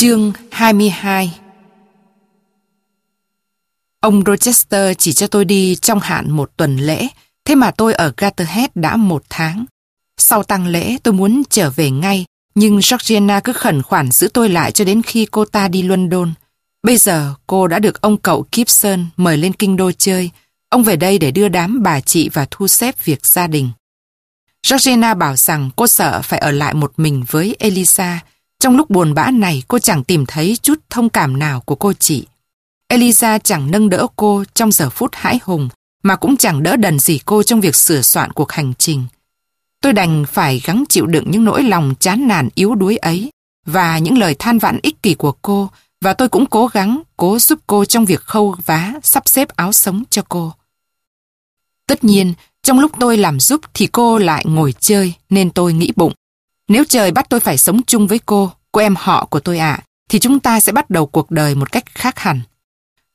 Chương 22 Ông Rochester chỉ cho tôi đi trong hạn một tuần lễ, thế mà tôi ở Gatterhead đã một tháng. Sau tăng lễ tôi muốn trở về ngay, nhưng Georgiana cứ khẩn khoản giữ tôi lại cho đến khi cô ta đi London. Bây giờ cô đã được ông cậu Gibson mời lên kinh đô chơi. Ông về đây để đưa đám bà chị và thu xếp việc gia đình. Georgiana bảo rằng cô sợ phải ở lại một mình với Elisa. Trong lúc buồn bã này cô chẳng tìm thấy chút thông cảm nào của cô chị. Eliza chẳng nâng đỡ cô trong giờ phút hãi hùng, mà cũng chẳng đỡ đần gì cô trong việc sửa soạn cuộc hành trình. Tôi đành phải gắng chịu đựng những nỗi lòng chán nản yếu đuối ấy và những lời than vãn ích kỷ của cô và tôi cũng cố gắng cố giúp cô trong việc khâu vá, sắp xếp áo sống cho cô. Tất nhiên, trong lúc tôi làm giúp thì cô lại ngồi chơi nên tôi nghĩ bụng. Nếu trời bắt tôi phải sống chung với cô, cô em họ của tôi ạ, thì chúng ta sẽ bắt đầu cuộc đời một cách khác hẳn.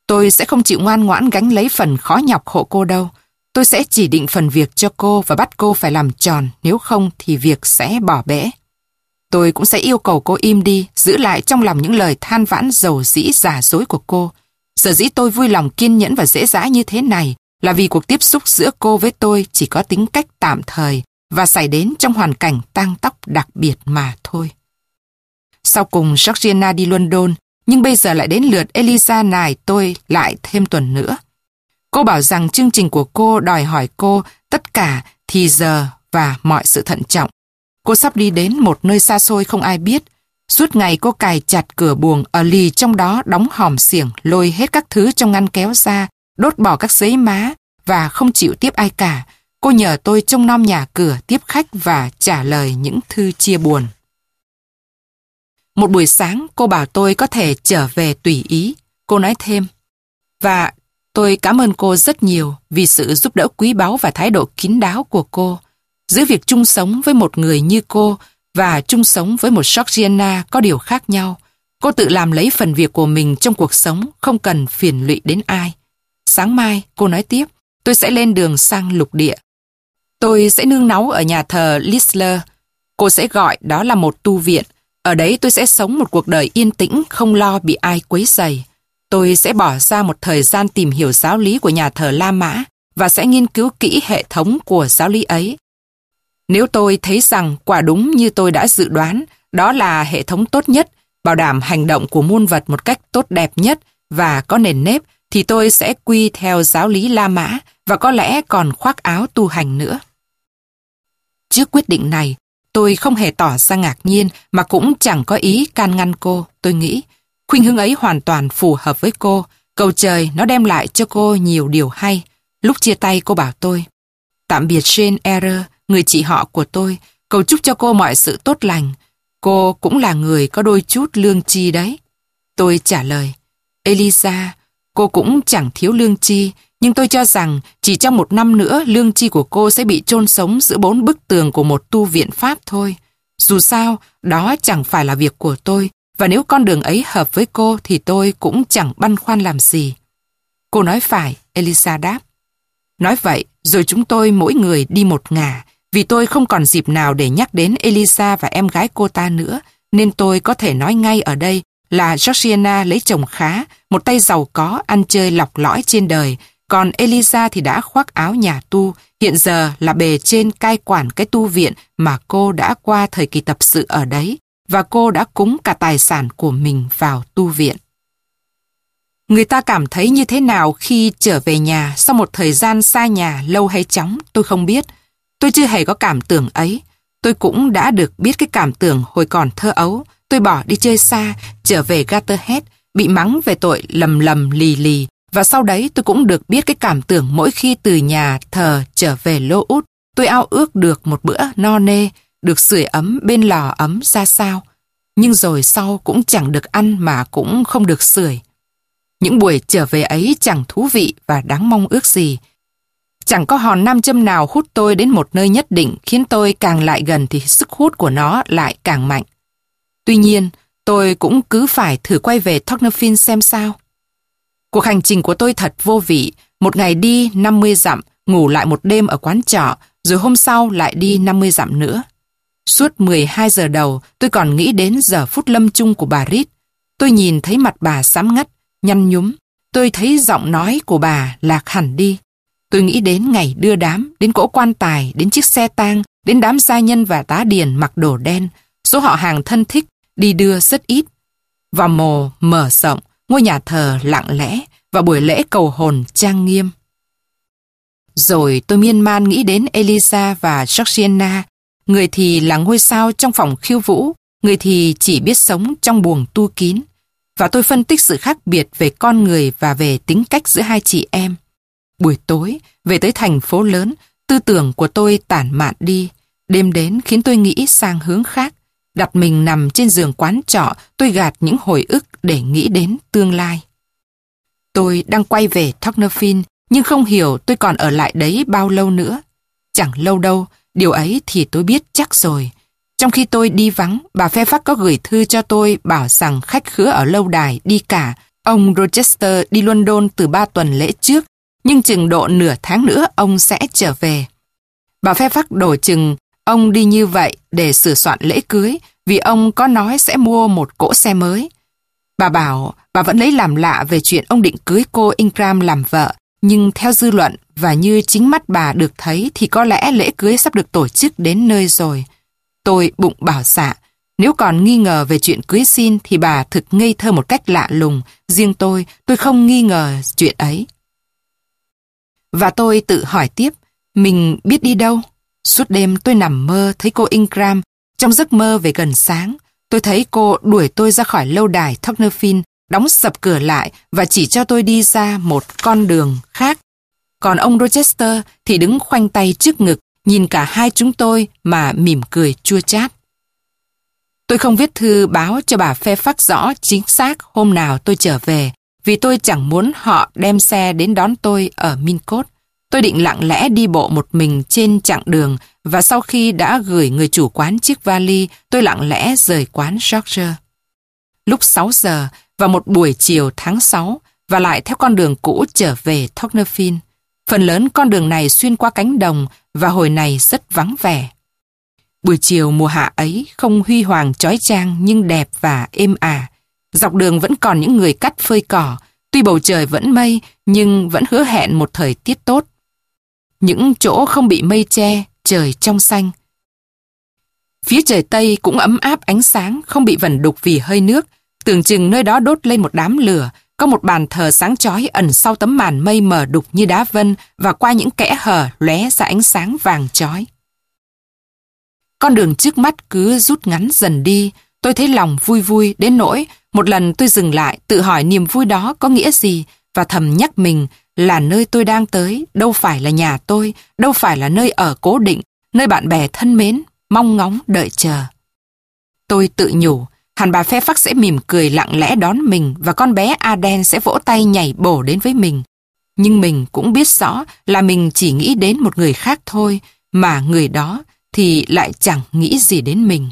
Tôi sẽ không chịu ngoan ngoãn gánh lấy phần khó nhọc hộ cô đâu. Tôi sẽ chỉ định phần việc cho cô và bắt cô phải làm tròn, nếu không thì việc sẽ bỏ bẽ. Tôi cũng sẽ yêu cầu cô im đi, giữ lại trong lòng những lời than vãn dầu dĩ giả dối của cô. Sở dĩ tôi vui lòng kiên nhẫn và dễ dãi như thế này là vì cuộc tiếp xúc giữa cô với tôi chỉ có tính cách tạm thời và xảy đến trong hoàn cảnh tang tóc đặc biệt mà thôi. Sau cùng Georgiana đi London, nhưng bây giờ lại đến lượt Elisa nài tôi lại thêm tuần nữa. Cô bảo rằng chương trình của cô đòi hỏi cô tất cả thì giờ và mọi sự thận trọng. Cô sắp đi đến một nơi xa xôi không ai biết. Suốt ngày cô cài chặt cửa buồng ở lì trong đó đóng hòm xiềng lôi hết các thứ trong ngăn kéo ra, đốt bỏ các giấy má và không chịu tiếp ai cả. Cô nhờ tôi trông nom nhà cửa tiếp khách và trả lời những thư chia buồn. Một buổi sáng cô bảo tôi có thể trở về tùy ý. Cô nói thêm. Và tôi cảm ơn cô rất nhiều vì sự giúp đỡ quý báu và thái độ kín đáo của cô. Giữa việc chung sống với một người như cô và chung sống với một Georgiana có điều khác nhau. Cô tự làm lấy phần việc của mình trong cuộc sống, không cần phiền lụy đến ai. Sáng mai, cô nói tiếp, tôi sẽ lên đường sang lục địa. Tôi sẽ nương náu ở nhà thờ Lisler. Cô sẽ gọi đó là một tu viện. Ở đấy tôi sẽ sống một cuộc đời yên tĩnh, không lo bị ai quấy rầy. Tôi sẽ bỏ ra một thời gian tìm hiểu giáo lý của nhà thờ La Mã và sẽ nghiên cứu kỹ hệ thống của giáo lý ấy. Nếu tôi thấy rằng quả đúng như tôi đã dự đoán, đó là hệ thống tốt nhất, bảo đảm hành động của muôn vật một cách tốt đẹp nhất và có nền nếp, thì tôi sẽ quy theo giáo lý La Mã và có lẽ còn khoác áo tu hành nữa. Trước quyết định này, tôi không hề tỏ ra ngạc nhiên mà cũng chẳng có ý can ngăn cô, tôi nghĩ. Khuynh hướng ấy hoàn toàn phù hợp với cô. Cầu trời nó đem lại cho cô nhiều điều hay. Lúc chia tay cô bảo tôi, tạm biệt Jane Error, người chị họ của tôi, cầu chúc cho cô mọi sự tốt lành. Cô cũng là người có đôi chút lương chi đấy. Tôi trả lời, Elisa, cô cũng chẳng thiếu lương chi, nhưng tôi cho rằng chỉ trong một năm nữa lương chi của cô sẽ bị chôn sống giữa bốn bức tường của một tu viện Pháp thôi. Dù sao, đó chẳng phải là việc của tôi, và nếu con đường ấy hợp với cô thì tôi cũng chẳng băn khoăn làm gì. Cô nói phải, Elisa đáp. Nói vậy, rồi chúng tôi mỗi người đi một ngả, vì tôi không còn dịp nào để nhắc đến Elisa và em gái cô ta nữa, nên tôi có thể nói ngay ở đây là Georgiana lấy chồng khá, một tay giàu có, ăn chơi lọc lõi trên đời, còn Elisa thì đã khoác áo nhà tu, hiện giờ là bề trên cai quản cái tu viện mà cô đã qua thời kỳ tập sự ở đấy, và cô đã cúng cả tài sản của mình vào tu viện. Người ta cảm thấy như thế nào khi trở về nhà sau một thời gian xa nhà lâu hay chóng, tôi không biết. Tôi chưa hề có cảm tưởng ấy. Tôi cũng đã được biết cái cảm tưởng hồi còn thơ ấu. Tôi bỏ đi chơi xa, trở về Gatterhead, bị mắng về tội lầm lầm lì lì. Và sau đấy tôi cũng được biết cái cảm tưởng mỗi khi từ nhà thờ trở về lô út. Tôi ao ước được một bữa no nê, được sưởi ấm bên lò ấm ra sao. Nhưng rồi sau cũng chẳng được ăn mà cũng không được sưởi. Những buổi trở về ấy chẳng thú vị và đáng mong ước gì. Chẳng có hòn nam châm nào hút tôi đến một nơi nhất định khiến tôi càng lại gần thì sức hút của nó lại càng mạnh. Tuy nhiên, tôi cũng cứ phải thử quay về Tocnafin xem sao. Cuộc hành trình của tôi thật vô vị, một ngày đi 50 dặm, ngủ lại một đêm ở quán trọ, rồi hôm sau lại đi 50 dặm nữa. Suốt 12 giờ đầu, tôi còn nghĩ đến giờ phút lâm chung của bà Rít. tôi nhìn thấy mặt bà sám ngắt, nhăn nhúm. Tôi thấy giọng nói của bà lạc hẳn đi. Tôi nghĩ đến ngày đưa đám, đến cỗ quan tài, đến chiếc xe tang, đến đám gia nhân và tá điền mặc đồ đen. Số họ hàng thân thích, đi đưa rất ít. Và mồ mở rộng, ngôi nhà thờ lặng lẽ và buổi lễ cầu hồn trang nghiêm. Rồi tôi miên man nghĩ đến Elisa và Georgiana, người thì là ngôi sao trong phòng khiêu vũ, người thì chỉ biết sống trong buồng tu kín. Và tôi phân tích sự khác biệt về con người và về tính cách giữa hai chị em. Buổi tối, về tới thành phố lớn, tư tưởng của tôi tản mạn đi. Đêm đến khiến tôi nghĩ sang hướng khác. Đặt mình nằm trên giường quán trọ, tôi gạt những hồi ức để nghĩ đến tương lai. Tôi đang quay về Tocnofin, nhưng không hiểu tôi còn ở lại đấy bao lâu nữa. Chẳng lâu đâu, điều ấy thì tôi biết chắc rồi. Trong khi tôi đi vắng, bà Phe phát có gửi thư cho tôi bảo rằng khách khứa ở lâu đài đi cả. Ông Rochester đi London từ ba tuần lễ trước, nhưng chừng độ nửa tháng nữa ông sẽ trở về. Bà Phe phát đổ chừng ông đi như vậy để sửa soạn lễ cưới vì ông có nói sẽ mua một cỗ xe mới. Bà bảo bà vẫn lấy làm lạ về chuyện ông định cưới cô Ingram làm vợ, nhưng theo dư luận và như chính mắt bà được thấy thì có lẽ lễ cưới sắp được tổ chức đến nơi rồi. Tôi bụng bảo xạ, nếu còn nghi ngờ về chuyện cưới xin thì bà thực ngây thơ một cách lạ lùng. Riêng tôi, tôi không nghi ngờ chuyện ấy. Và tôi tự hỏi tiếp, mình biết đi đâu? Suốt đêm tôi nằm mơ thấy cô Ingram. Trong giấc mơ về gần sáng, tôi thấy cô đuổi tôi ra khỏi lâu đài Tocnerfin, đóng sập cửa lại và chỉ cho tôi đi ra một con đường khác. Còn ông Rochester thì đứng khoanh tay trước ngực, nhìn cả hai chúng tôi mà mỉm cười chua chát. Tôi không viết thư báo cho bà phê phát rõ chính xác hôm nào tôi trở về, vì tôi chẳng muốn họ đem xe đến đón tôi ở Mincốt. Tôi định lặng lẽ đi bộ một mình trên chặng đường và sau khi đã gửi người chủ quán chiếc vali, tôi lặng lẽ rời quán George. Lúc 6 giờ, vào một buổi chiều tháng 6, và lại theo con đường cũ trở về Tocnerfin. Phần lớn con đường này xuyên qua cánh đồng và hồi này rất vắng vẻ. Buổi chiều mùa hạ ấy không huy hoàng chói trang nhưng đẹp và êm ả. Dọc đường vẫn còn những người cắt phơi cỏ, tuy bầu trời vẫn mây nhưng vẫn hứa hẹn một thời tiết tốt. Những chỗ không bị mây che, trời trong xanh. Phía trời Tây cũng ấm áp ánh sáng, không bị vẩn đục vì hơi nước, tưởng chừng nơi đó đốt lên một đám lửa, có một bàn thờ sáng chói ẩn sau tấm màn mây mờ đục như đá vân và qua những kẽ hở lóe ra ánh sáng vàng chói. Con đường trước mắt cứ rút ngắn dần đi, tôi thấy lòng vui vui đến nỗi một lần tôi dừng lại tự hỏi niềm vui đó có nghĩa gì và thầm nhắc mình là nơi tôi đang tới đâu phải là nhà tôi, đâu phải là nơi ở cố định, nơi bạn bè thân mến, mong ngóng đợi chờ. Tôi tự nhủ, hẳn bà phe phắc sẽ mỉm cười lặng lẽ đón mình và con bé Aden sẽ vỗ tay nhảy bổ đến với mình. Nhưng mình cũng biết rõ là mình chỉ nghĩ đến một người khác thôi, mà người đó thì lại chẳng nghĩ gì đến mình.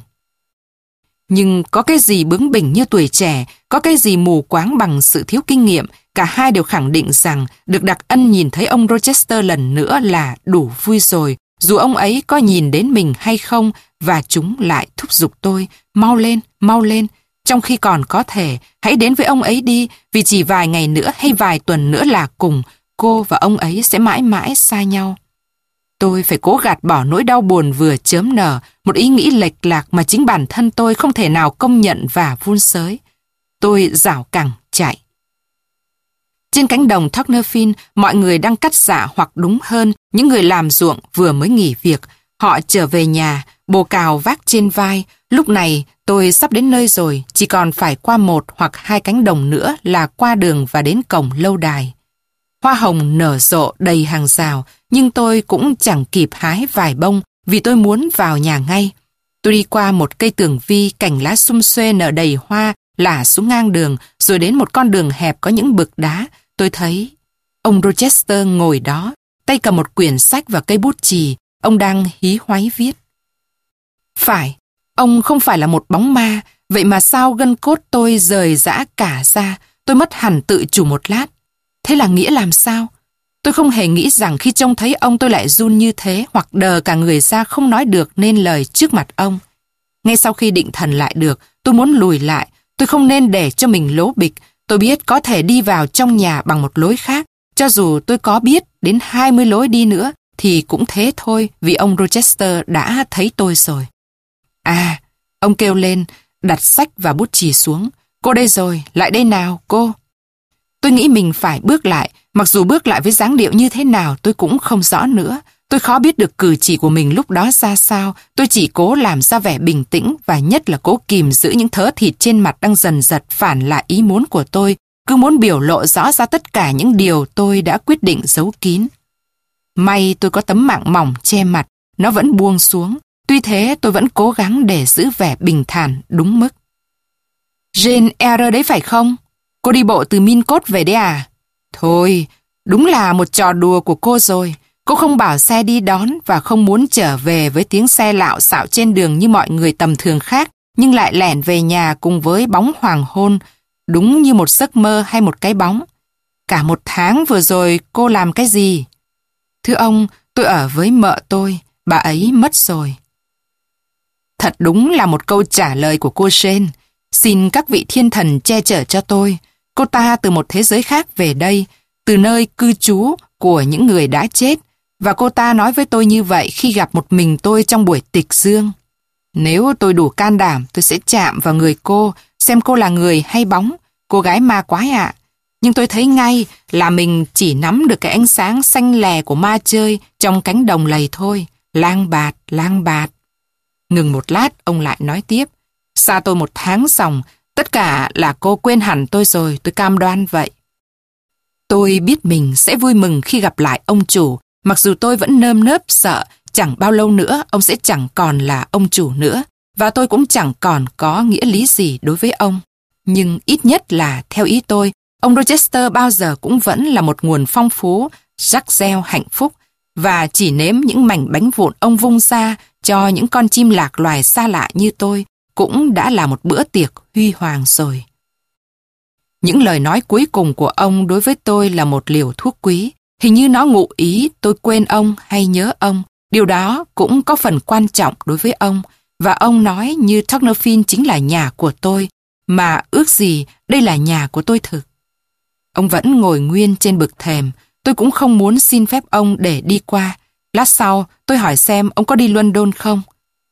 Nhưng có cái gì bướng bỉnh như tuổi trẻ, có cái gì mù quáng bằng sự thiếu kinh nghiệm, cả hai đều khẳng định rằng được đặc ân nhìn thấy ông Rochester lần nữa là đủ vui rồi, dù ông ấy có nhìn đến mình hay không và chúng lại thúc giục tôi, mau lên, mau lên, trong khi còn có thể, hãy đến với ông ấy đi, vì chỉ vài ngày nữa hay vài tuần nữa là cùng, cô và ông ấy sẽ mãi mãi xa nhau. Tôi phải cố gạt bỏ nỗi đau buồn vừa chớm nở, một ý nghĩ lệch lạc mà chính bản thân tôi không thể nào công nhận và vun sới. Tôi rảo cẳng chạy. Trên cánh đồng Tocnerfin, mọi người đang cắt xạ hoặc đúng hơn, những người làm ruộng vừa mới nghỉ việc. Họ trở về nhà, bồ cào vác trên vai. Lúc này tôi sắp đến nơi rồi, chỉ còn phải qua một hoặc hai cánh đồng nữa là qua đường và đến cổng lâu đài. Hoa hồng nở rộ đầy hàng rào, nhưng tôi cũng chẳng kịp hái vài bông vì tôi muốn vào nhà ngay. Tôi đi qua một cây tường vi cành lá sum xuê nở đầy hoa lả xuống ngang đường rồi đến một con đường hẹp có những bực đá. Tôi thấy ông Rochester ngồi đó, tay cầm một quyển sách và cây bút chì. Ông đang hí hoáy viết. Phải, ông không phải là một bóng ma, vậy mà sao gân cốt tôi rời rã cả ra, tôi mất hẳn tự chủ một lát. Thế là nghĩa làm sao? Tôi không hề nghĩ rằng khi trông thấy ông tôi lại run như thế hoặc đờ cả người ra không nói được nên lời trước mặt ông. Ngay sau khi định thần lại được, tôi muốn lùi lại, tôi không nên để cho mình lố bịch. Tôi biết có thể đi vào trong nhà bằng một lối khác. Cho dù tôi có biết đến 20 lối đi nữa, thì cũng thế thôi vì ông Rochester đã thấy tôi rồi. À, ông kêu lên, đặt sách và bút chì xuống. Cô đây rồi, lại đây nào, cô. Tôi nghĩ mình phải bước lại, mặc dù bước lại với dáng điệu như thế nào tôi cũng không rõ nữa. Tôi khó biết được cử chỉ của mình lúc đó ra sao, tôi chỉ cố làm ra vẻ bình tĩnh và nhất là cố kìm giữ những thớ thịt trên mặt đang dần giật phản lại ý muốn của tôi, cứ muốn biểu lộ rõ ra tất cả những điều tôi đã quyết định giấu kín. May tôi có tấm mạng mỏng che mặt, nó vẫn buông xuống, tuy thế tôi vẫn cố gắng để giữ vẻ bình thản đúng mức. Jane Eyre đấy phải không? Cô đi bộ từ Min về đấy à? Thôi, đúng là một trò đùa của cô rồi. Cô không bảo xe đi đón và không muốn trở về với tiếng xe lạo xạo trên đường như mọi người tầm thường khác, nhưng lại lẻn về nhà cùng với bóng hoàng hôn, đúng như một giấc mơ hay một cái bóng. Cả một tháng vừa rồi cô làm cái gì? Thưa ông, tôi ở với mợ tôi, bà ấy mất rồi. Thật đúng là một câu trả lời của cô Shane. Xin các vị thiên thần che chở cho tôi. Cô ta từ một thế giới khác về đây, từ nơi cư trú của những người đã chết, và cô ta nói với tôi như vậy khi gặp một mình tôi trong buổi tịch dương. Nếu tôi đủ can đảm, tôi sẽ chạm vào người cô, xem cô là người hay bóng, cô gái ma quái ạ. Nhưng tôi thấy ngay là mình chỉ nắm được cái ánh sáng xanh lè của ma chơi trong cánh đồng lầy thôi. Lang bạt, lang bạt. Ngừng một lát, ông lại nói tiếp. Xa tôi một tháng xong, tất cả là cô quên hẳn tôi rồi, tôi cam đoan vậy. Tôi biết mình sẽ vui mừng khi gặp lại ông chủ, mặc dù tôi vẫn nơm nớp sợ chẳng bao lâu nữa ông sẽ chẳng còn là ông chủ nữa, và tôi cũng chẳng còn có nghĩa lý gì đối với ông. Nhưng ít nhất là theo ý tôi, ông Rochester bao giờ cũng vẫn là một nguồn phong phú, rắc reo hạnh phúc, và chỉ nếm những mảnh bánh vụn ông vung ra cho những con chim lạc loài xa lạ như tôi cũng đã là một bữa tiệc huy hoàng rồi. Những lời nói cuối cùng của ông đối với tôi là một liều thuốc quý. Hình như nó ngụ ý tôi quên ông hay nhớ ông. Điều đó cũng có phần quan trọng đối với ông. Và ông nói như Tocnofin chính là nhà của tôi. Mà ước gì đây là nhà của tôi thực. Ông vẫn ngồi nguyên trên bực thềm. Tôi cũng không muốn xin phép ông để đi qua. Lát sau tôi hỏi xem ông có đi London không?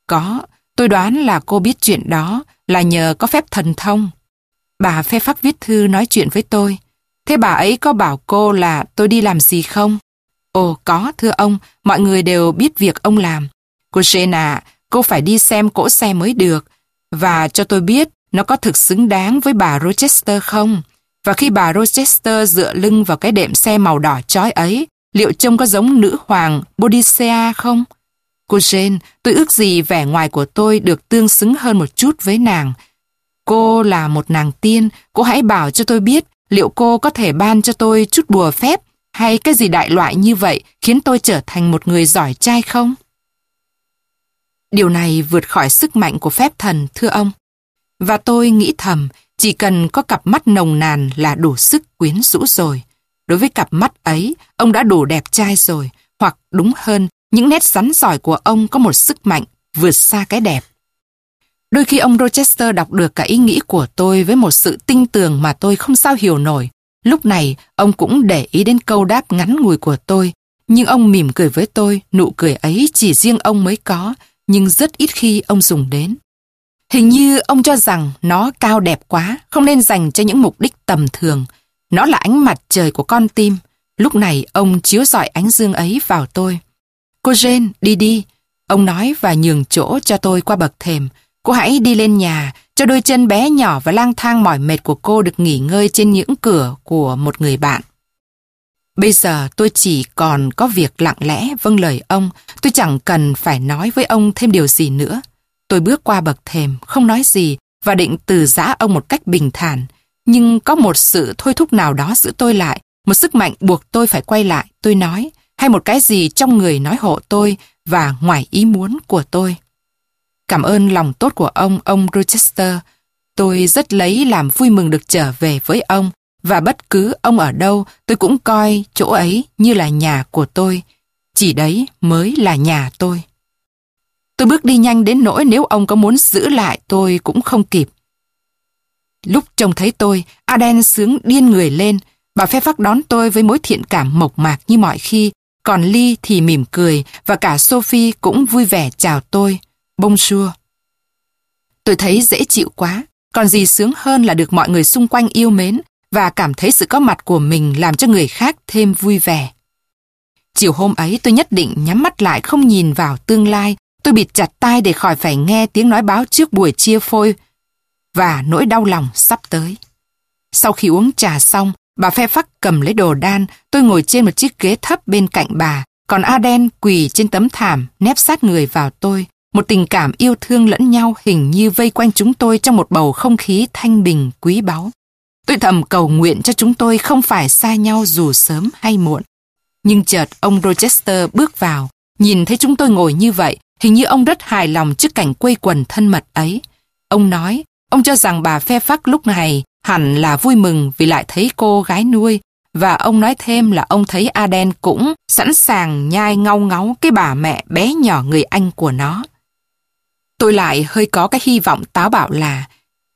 Có, tôi đoán là cô biết chuyện đó là nhờ có phép thần thông. Bà phê phắc viết thư nói chuyện với tôi. Thế bà ấy có bảo cô là tôi đi làm gì không? Ồ có thưa ông, mọi người đều biết việc ông làm. Cô Sena, cô phải đi xem cỗ xe mới được. Và cho tôi biết nó có thực xứng đáng với bà Rochester không? Và khi bà Rochester dựa lưng vào cái đệm xe màu đỏ chói ấy, liệu trông có giống nữ hoàng Bodicea không? Cô Jane, tôi ước gì vẻ ngoài của tôi được tương xứng hơn một chút với nàng. Cô là một nàng tiên, cô hãy bảo cho tôi biết liệu cô có thể ban cho tôi chút bùa phép hay cái gì đại loại như vậy khiến tôi trở thành một người giỏi trai không? Điều này vượt khỏi sức mạnh của phép thần, thưa ông. Và tôi nghĩ thầm, chỉ cần có cặp mắt nồng nàn là đủ sức quyến rũ rồi. Đối với cặp mắt ấy, ông đã đủ đẹp trai rồi, hoặc đúng hơn, những nét rắn giỏi của ông có một sức mạnh vượt xa cái đẹp. Đôi khi ông Rochester đọc được cả ý nghĩ của tôi với một sự tinh tường mà tôi không sao hiểu nổi. Lúc này, ông cũng để ý đến câu đáp ngắn ngủi của tôi, nhưng ông mỉm cười với tôi, nụ cười ấy chỉ riêng ông mới có, nhưng rất ít khi ông dùng đến. Hình như ông cho rằng nó cao đẹp quá, không nên dành cho những mục đích tầm thường. Nó là ánh mặt trời của con tim. Lúc này ông chiếu rọi ánh dương ấy vào tôi. Cô Jane, đi đi. Ông nói và nhường chỗ cho tôi qua bậc thềm. Cô hãy đi lên nhà, cho đôi chân bé nhỏ và lang thang mỏi mệt của cô được nghỉ ngơi trên những cửa của một người bạn. Bây giờ tôi chỉ còn có việc lặng lẽ vâng lời ông, tôi chẳng cần phải nói với ông thêm điều gì nữa. Tôi bước qua bậc thềm, không nói gì và định từ giã ông một cách bình thản. Nhưng có một sự thôi thúc nào đó giữ tôi lại, một sức mạnh buộc tôi phải quay lại, tôi nói, hay một cái gì trong người nói hộ tôi và ngoài ý muốn của tôi. Cảm ơn lòng tốt của ông, ông Rochester. Tôi rất lấy làm vui mừng được trở về với ông và bất cứ ông ở đâu tôi cũng coi chỗ ấy như là nhà của tôi. Chỉ đấy mới là nhà tôi. Tôi bước đi nhanh đến nỗi nếu ông có muốn giữ lại tôi cũng không kịp. Lúc trông thấy tôi, Aden sướng điên người lên. Bà phép phắc đón tôi với mối thiện cảm mộc mạc như mọi khi. Còn Ly thì mỉm cười và cả Sophie cũng vui vẻ chào tôi. Bonjour. Tôi thấy dễ chịu quá. Còn gì sướng hơn là được mọi người xung quanh yêu mến và cảm thấy sự có mặt của mình làm cho người khác thêm vui vẻ. Chiều hôm ấy tôi nhất định nhắm mắt lại không nhìn vào tương lai. Tôi bịt chặt tai để khỏi phải nghe tiếng nói báo trước buổi chia phôi và nỗi đau lòng sắp tới. Sau khi uống trà xong, bà phe phắc cầm lấy đồ đan, tôi ngồi trên một chiếc ghế thấp bên cạnh bà, còn Aden quỳ trên tấm thảm, nép sát người vào tôi. Một tình cảm yêu thương lẫn nhau hình như vây quanh chúng tôi trong một bầu không khí thanh bình quý báu. Tôi thầm cầu nguyện cho chúng tôi không phải xa nhau dù sớm hay muộn. Nhưng chợt ông Rochester bước vào, nhìn thấy chúng tôi ngồi như vậy, hình như ông rất hài lòng trước cảnh quây quần thân mật ấy. Ông nói, ông cho rằng bà phe phắc lúc này hẳn là vui mừng vì lại thấy cô gái nuôi, và ông nói thêm là ông thấy Aden cũng sẵn sàng nhai ngau ngáo cái bà mẹ bé nhỏ người anh của nó. Tôi lại hơi có cái hy vọng táo bạo là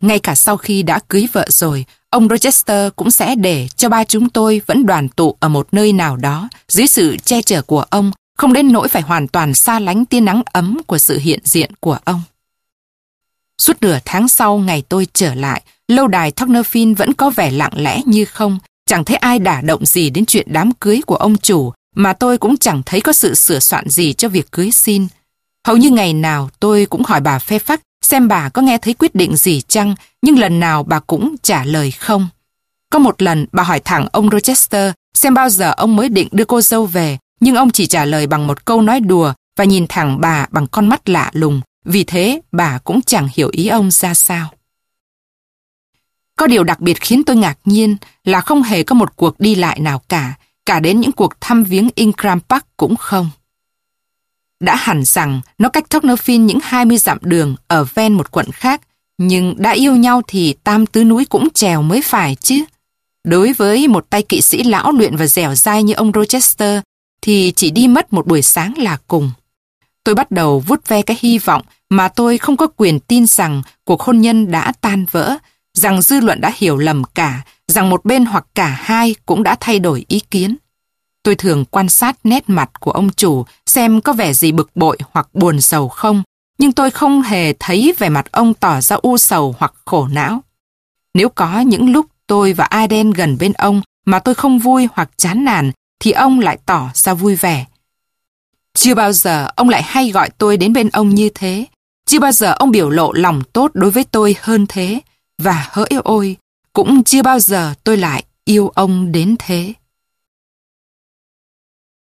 ngay cả sau khi đã cưới vợ rồi, ông Rochester cũng sẽ để cho ba chúng tôi vẫn đoàn tụ ở một nơi nào đó dưới sự che chở của ông, không đến nỗi phải hoàn toàn xa lánh tia nắng ấm của sự hiện diện của ông. Suốt nửa tháng sau ngày tôi trở lại, lâu đài Tocnerfin vẫn có vẻ lặng lẽ như không, chẳng thấy ai đả động gì đến chuyện đám cưới của ông chủ, mà tôi cũng chẳng thấy có sự sửa soạn gì cho việc cưới xin. Hầu như ngày nào tôi cũng hỏi bà phê phắc xem bà có nghe thấy quyết định gì chăng, nhưng lần nào bà cũng trả lời không. Có một lần bà hỏi thẳng ông Rochester xem bao giờ ông mới định đưa cô dâu về, nhưng ông chỉ trả lời bằng một câu nói đùa và nhìn thẳng bà bằng con mắt lạ lùng, vì thế bà cũng chẳng hiểu ý ông ra sao. Có điều đặc biệt khiến tôi ngạc nhiên là không hề có một cuộc đi lại nào cả, cả đến những cuộc thăm viếng Ingram Park cũng không. Đã hẳn rằng nó cách Tocnofin những 20 dặm đường ở ven một quận khác, nhưng đã yêu nhau thì tam tứ núi cũng trèo mới phải chứ. Đối với một tay kỵ sĩ lão luyện và dẻo dai như ông Rochester, thì chỉ đi mất một buổi sáng là cùng. Tôi bắt đầu vút ve cái hy vọng mà tôi không có quyền tin rằng cuộc hôn nhân đã tan vỡ, rằng dư luận đã hiểu lầm cả, rằng một bên hoặc cả hai cũng đã thay đổi ý kiến. Tôi thường quan sát nét mặt của ông chủ xem có vẻ gì bực bội hoặc buồn sầu không, nhưng tôi không hề thấy vẻ mặt ông tỏ ra u sầu hoặc khổ não. Nếu có những lúc tôi và Aden gần bên ông mà tôi không vui hoặc chán nản, thì ông lại tỏ ra vui vẻ. Chưa bao giờ ông lại hay gọi tôi đến bên ông như thế. Chưa bao giờ ông biểu lộ lòng tốt đối với tôi hơn thế. Và hỡi ôi, cũng chưa bao giờ tôi lại yêu ông đến thế.